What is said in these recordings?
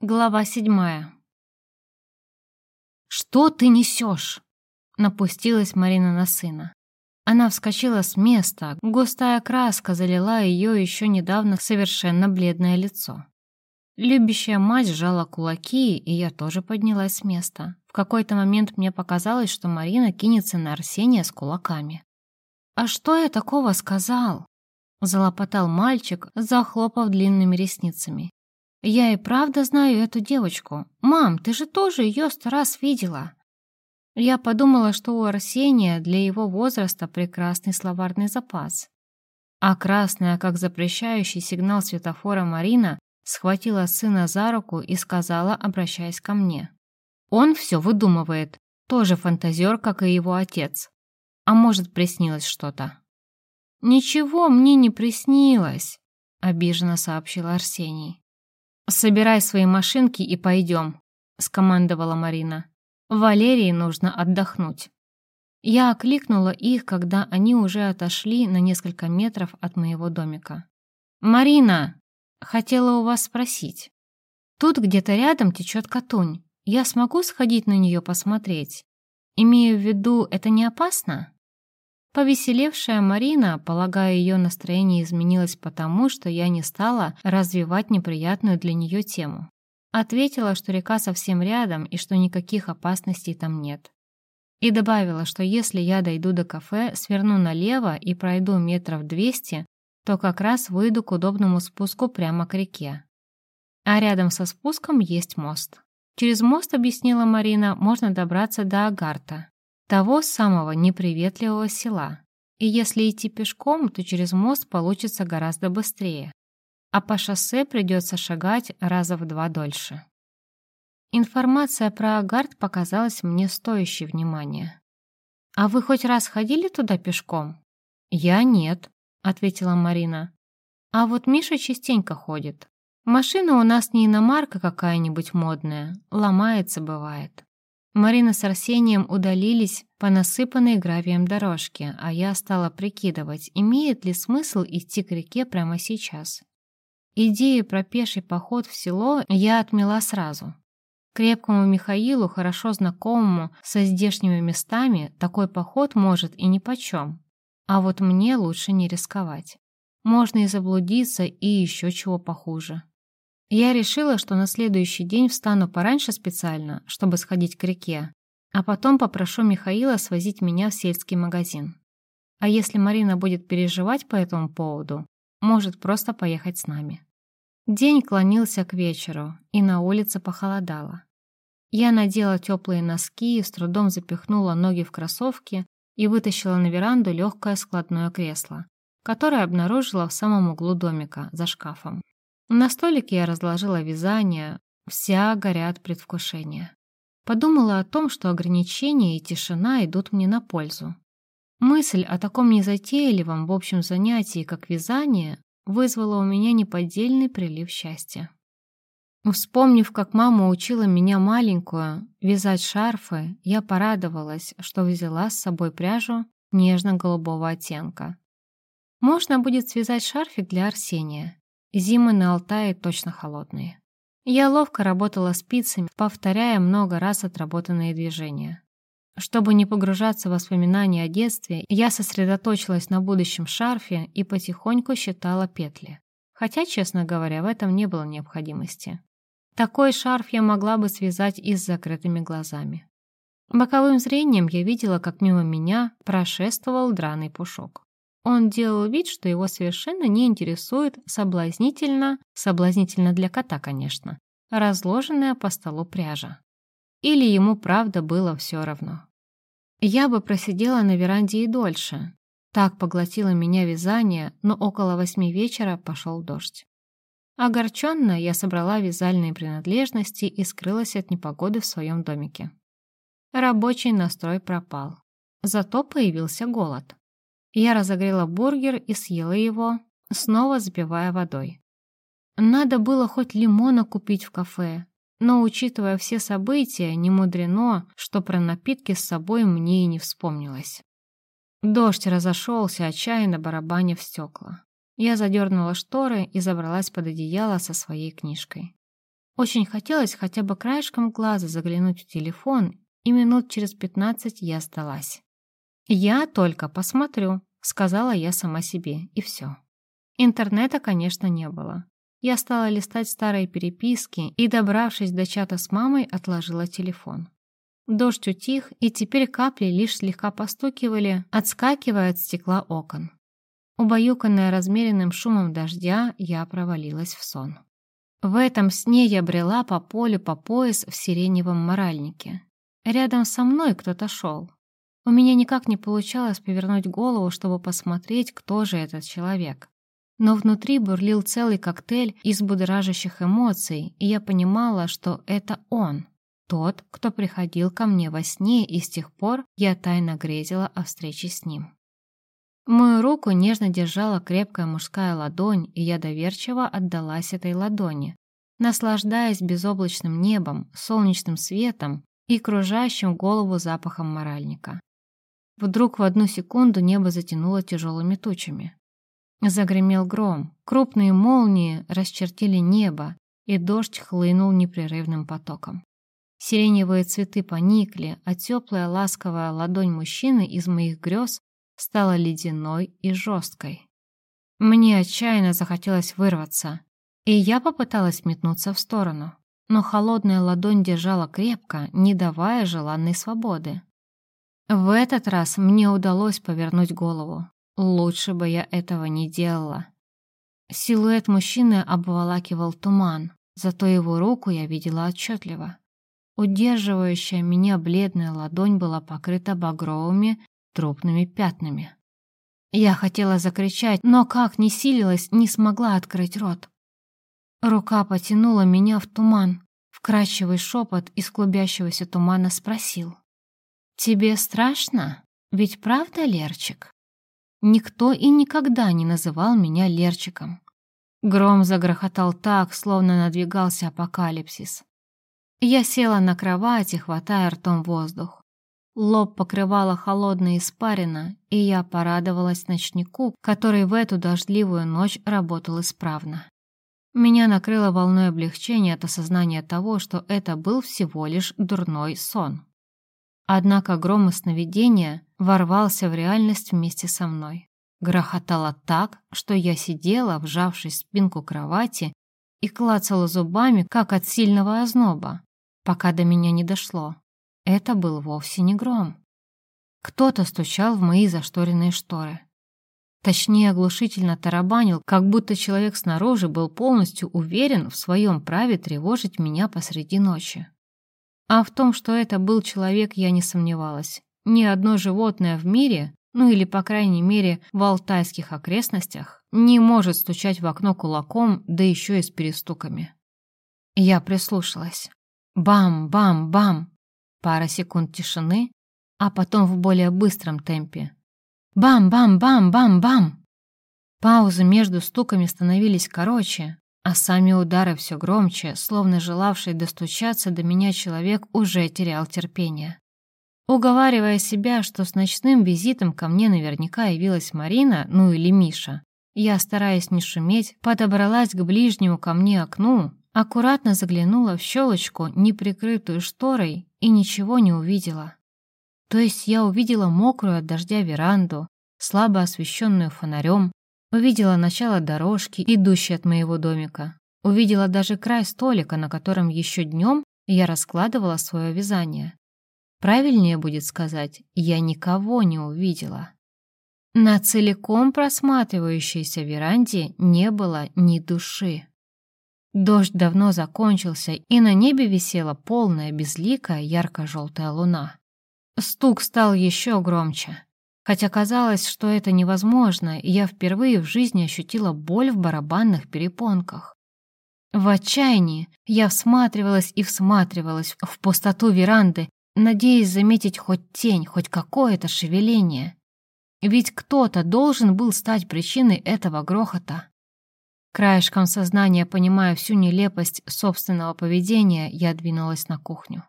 Глава седьмая. «Что ты несешь?» — напустилась Марина на сына. Она вскочила с места, густая краска залила ее еще недавно совершенно бледное лицо. Любящая мать сжала кулаки, и я тоже поднялась с места. В какой-то момент мне показалось, что Марина кинется на Арсения с кулаками. «А что я такого сказал?» — залопотал мальчик, захлопав длинными ресницами. Я и правда знаю эту девочку. Мам, ты же тоже ее сто раз видела. Я подумала, что у Арсения для его возраста прекрасный словарный запас. А красная, как запрещающий сигнал светофора Марина, схватила сына за руку и сказала, обращаясь ко мне. Он все выдумывает, тоже фантазер, как и его отец. А может, приснилось что-то? «Ничего мне не приснилось», — обиженно сообщил Арсений. «Собирай свои машинки и пойдем», — скомандовала Марина. «Валерии нужно отдохнуть». Я окликнула их, когда они уже отошли на несколько метров от моего домика. «Марина!» — хотела у вас спросить. Тут где-то рядом течет Катунь. Я смогу сходить на нее посмотреть? Имею в виду, это не опасно?» Повеселевшая Марина, полагая, ее настроение изменилось потому, что я не стала развивать неприятную для нее тему. Ответила, что река совсем рядом и что никаких опасностей там нет. И добавила, что если я дойду до кафе, сверну налево и пройду метров двести, то как раз выйду к удобному спуску прямо к реке. А рядом со спуском есть мост. Через мост, объяснила Марина, можно добраться до Агарта, того самого неприветливого села. И если идти пешком, то через мост получится гораздо быстрее, а по шоссе придется шагать раза в два дольше. Информация про Агард показалась мне стоящей внимания. «А вы хоть раз ходили туда пешком?» «Я нет», — ответила Марина. «А вот Миша частенько ходит. Машина у нас не иномарка какая-нибудь модная, ломается бывает. Марина с Арсением удалились по насыпанной гравием дорожке, а я стала прикидывать, имеет ли смысл идти к реке прямо сейчас. Идею про пеший поход в село я отмела сразу. Крепкому Михаилу, хорошо знакомому со здешними местами, такой поход может и нипочем. А вот мне лучше не рисковать. Можно и заблудиться, и еще чего похуже. Я решила, что на следующий день встану пораньше специально, чтобы сходить к реке, а потом попрошу Михаила свозить меня в сельский магазин. А если Марина будет переживать по этому поводу, может просто поехать с нами. День клонился к вечеру, и на улице похолодало. Я надела теплые носки, с трудом запихнула ноги в кроссовки и вытащила на веранду легкое складное кресло, которое обнаружила в самом углу домика, за шкафом. На столике я разложила вязание, вся горя от предвкушения. Подумала о том, что ограничения и тишина идут мне на пользу. Мысль о таком незатейливом в общем занятии, как вязание, вызвала у меня неподдельный прилив счастья. Вспомнив, как мама учила меня маленькую вязать шарфы, я порадовалась, что взяла с собой пряжу нежно-голубого оттенка. Можно будет связать шарфик для Арсения. Зимы на Алтае точно холодные. Я ловко работала спицами, повторяя много раз отработанные движения. Чтобы не погружаться в воспоминания о детстве, я сосредоточилась на будущем шарфе и потихоньку считала петли. Хотя, честно говоря, в этом не было необходимости. Такой шарф я могла бы связать и с закрытыми глазами. Боковым зрением я видела, как мимо меня прошествовал драный пушок. Он делал вид, что его совершенно не интересует соблазнительно, соблазнительно для кота, конечно, разложенная по столу пряжа. Или ему правда было все равно. Я бы просидела на веранде и дольше. Так поглотило меня вязание, но около восьми вечера пошел дождь. Огорченно я собрала вязальные принадлежности и скрылась от непогоды в своем домике. Рабочий настрой пропал. Зато появился голод. Я разогрела бургер и съела его, снова запивая водой. Надо было хоть лимона купить в кафе, но, учитывая все события, не мудрено, что про напитки с собой мне и не вспомнилось. Дождь разошелся, отчаянно барабаня в стекла. Я задернула шторы и забралась под одеяло со своей книжкой. Очень хотелось хотя бы краешком глаза заглянуть в телефон, и минут через пятнадцать я сдалась. «Я только посмотрю», — сказала я сама себе, и все. Интернета, конечно, не было. Я стала листать старые переписки и, добравшись до чата с мамой, отложила телефон. Дождь утих, и теперь капли лишь слегка постукивали, отскакивая от стекла окон. Убаюканная размеренным шумом дождя, я провалилась в сон. В этом сне я брела по полю по пояс в сиреневом моральнике. Рядом со мной кто-то шел. У меня никак не получалось повернуть голову, чтобы посмотреть, кто же этот человек. Но внутри бурлил целый коктейль из будоражащих эмоций, и я понимала, что это он, тот, кто приходил ко мне во сне, и с тех пор я тайно грезила о встрече с ним. Мою руку нежно держала крепкая мужская ладонь, и я доверчиво отдалась этой ладони, наслаждаясь безоблачным небом, солнечным светом и кружащим голову запахом моральника. Вдруг в одну секунду небо затянуло тяжелыми тучами. Загремел гром, крупные молнии расчертили небо, и дождь хлынул непрерывным потоком. Сиреневые цветы поникли, а теплая ласковая ладонь мужчины из моих грез стала ледяной и жесткой. Мне отчаянно захотелось вырваться, и я попыталась метнуться в сторону, но холодная ладонь держала крепко, не давая желанной свободы. В этот раз мне удалось повернуть голову. Лучше бы я этого не делала. Силуэт мужчины обволакивал туман, зато его руку я видела отчетливо. Удерживающая меня бледная ладонь была покрыта багровыми трупными пятнами. Я хотела закричать, но как ни силилась, не смогла открыть рот. Рука потянула меня в туман. Вкрадчивый шепот из клубящегося тумана спросил. «Тебе страшно? Ведь правда, Лерчик?» Никто и никогда не называл меня Лерчиком. Гром загрохотал так, словно надвигался апокалипсис. Я села на кровати, хватая ртом воздух. Лоб покрывала холодная испарина, и я порадовалась ночнику, который в эту дождливую ночь работал исправно. Меня накрыло волной облегчения от осознания того, что это был всего лишь дурной сон. Однако гром и сновидения ворвался в реальность вместе со мной. Грохотало так, что я сидела, вжавшись в спинку кровати, и клацала зубами, как от сильного озноба, пока до меня не дошло. Это был вовсе не гром. Кто-то стучал в мои зашторенные шторы. Точнее, оглушительно тарабанил, как будто человек снаружи был полностью уверен в своем праве тревожить меня посреди ночи. А в том, что это был человек, я не сомневалась. Ни одно животное в мире, ну или, по крайней мере, в алтайских окрестностях, не может стучать в окно кулаком, да еще и с перестуками. Я прислушалась. Бам-бам-бам. Пара секунд тишины, а потом в более быстром темпе. Бам-бам-бам-бам-бам. Паузы между стуками становились короче, а сами удары все громче, словно желавший достучаться до меня человек уже терял терпение. Уговаривая себя, что с ночным визитом ко мне наверняка явилась Марина, ну или Миша, я, стараясь не шуметь, подобралась к ближнему ко мне окну, аккуратно заглянула в щелочку, неприкрытую шторой, и ничего не увидела. То есть я увидела мокрую от дождя веранду, слабо освещенную фонарем, Увидела начало дорожки, идущей от моего домика. Увидела даже край столика, на котором еще днем я раскладывала свое вязание. Правильнее будет сказать, я никого не увидела. На целиком просматривающейся веранде не было ни души. Дождь давно закончился, и на небе висела полная безликая ярко-желтая луна. Стук стал еще громче. Хотя казалось, что это невозможно, я впервые в жизни ощутила боль в барабанных перепонках. В отчаянии я всматривалась и всматривалась в пустоту веранды, надеясь заметить хоть тень, хоть какое-то шевеление. Ведь кто-то должен был стать причиной этого грохота. Краешком сознания, понимая всю нелепость собственного поведения, я двинулась на кухню.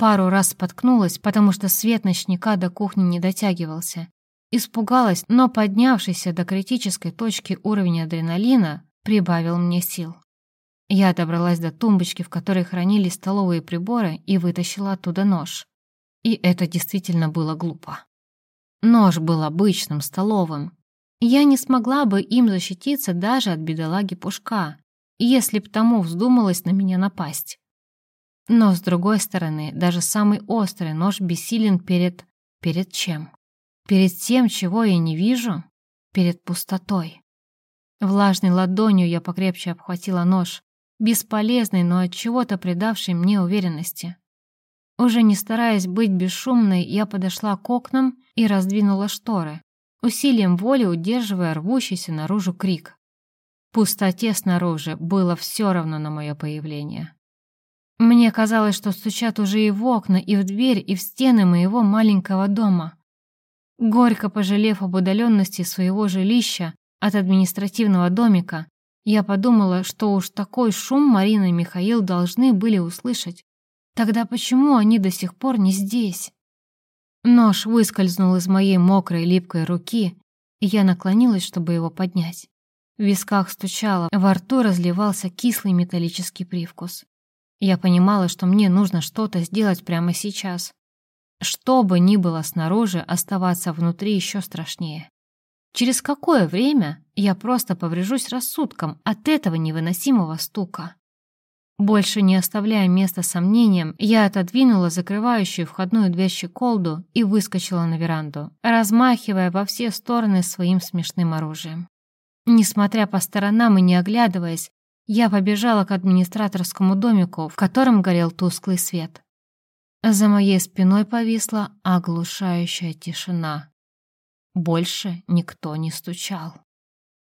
Пару раз споткнулась, потому что свет ночника до кухни не дотягивался. Испугалась, но поднявшийся до критической точки уровень адреналина прибавил мне сил. Я добралась до тумбочки, в которой хранились столовые приборы, и вытащила оттуда нож. И это действительно было глупо. Нож был обычным, столовым. Я не смогла бы им защититься даже от бедолаги Пушка, если б тому вздумалось на меня напасть. Но, с другой стороны, даже самый острый нож бессилен перед... перед чем? Перед тем, чего я не вижу? Перед пустотой. Влажной ладонью я покрепче обхватила нож, бесполезный, но от чего-то придавший мне уверенности. Уже не стараясь быть бесшумной, я подошла к окнам и раздвинула шторы, усилием воли удерживая рвущийся наружу крик. Пустоте снаружи было все равно на мое появление. Мне казалось, что стучат уже и в окна, и в дверь, и в стены моего маленького дома. Горько пожалев об удаленности своего жилища от административного домика, я подумала, что уж такой шум Марина и Михаил должны были услышать. Тогда почему они до сих пор не здесь? Нож выскользнул из моей мокрой липкой руки, и я наклонилась, чтобы его поднять. В висках стучало, во рту разливался кислый металлический привкус. Я понимала, что мне нужно что-то сделать прямо сейчас. Что бы ни было снаружи, оставаться внутри еще страшнее. Через какое время я просто поврежусь рассудком от этого невыносимого стука? Больше не оставляя места сомнениям, я отодвинула закрывающую входную дверь щеколду и выскочила на веранду, размахивая во все стороны своим смешным оружием. Несмотря по сторонам и не оглядываясь, я побежала к администраторскому домику, в котором горел тусклый свет. За моей спиной повисла оглушающая тишина. Больше никто не стучал.